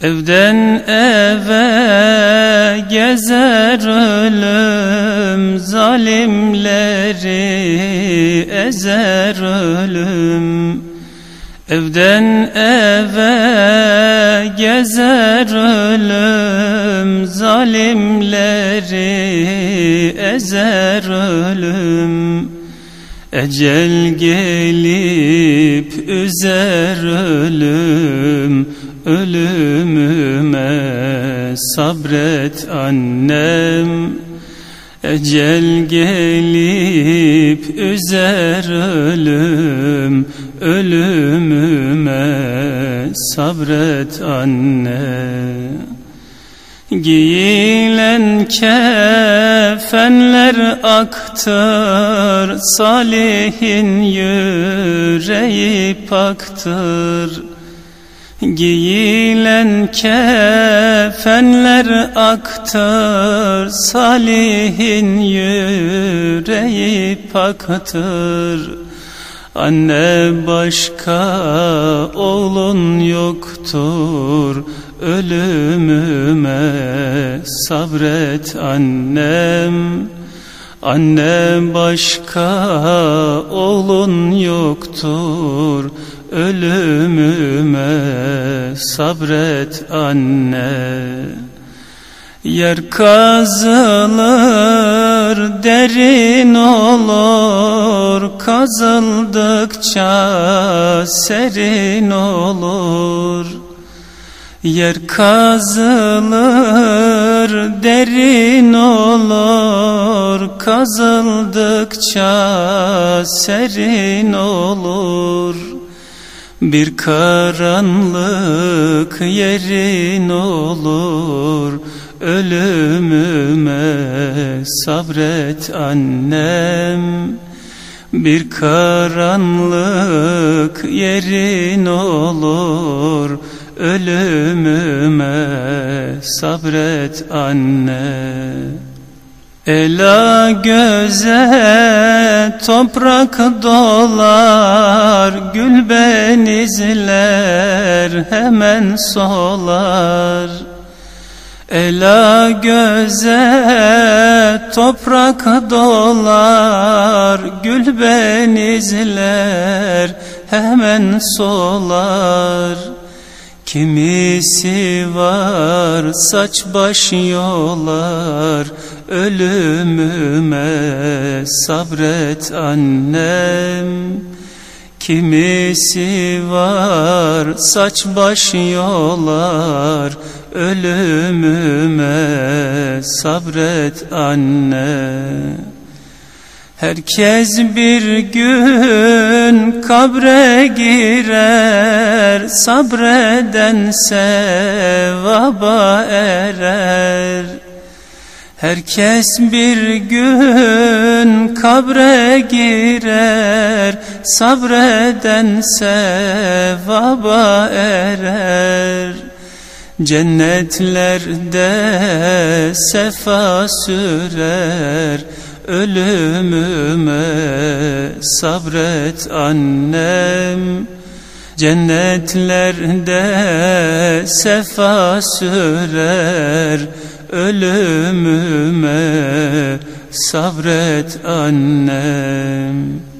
Evden eve gezer ölüm Zalimleri ezer ölüm. Evden eve gezer ölüm Zalimleri ezer ölüm. Ecel gelip üzer ölüm Ölümüme sabret annem. Ecel gelip üzer ölüm. Ölümüme sabret anne Giyilen kefenler aktır. Salihin yüreği paktır Giyilen kefenler aktır Salihin yüreği paktır. Anne başka oğlun yoktur Ölümüme sabret annem. Anne başka oğlun yoktur Ölümüme sabret anne. Yer kazılır derin olur. Kazıldıkça serin olur. Yer kazılır derin olur. Kazıldıkça serin olur bir karanlık yerin olur Ölümüme sabret annem. Bir karanlık yerin olur Ölümüme sabret annem Ela göze toprak dolar Gül benizler hemen solar. Ela göze toprak dolar Gül benizler hemen solar Kimisi var saç baş yolar. Ölümüme sabret annem. Kimisi var saç baş yolar. Ölümüme sabret annem Herkes bir gün kabre girer Sabreden sevaba erer. Herkes bir gün kabre girer Sabreden sevaba erer. Cennetlerde sefa sürer Ölümüme sabret annem. Cennetlerde sefa sürer. Ölümüme sabret annem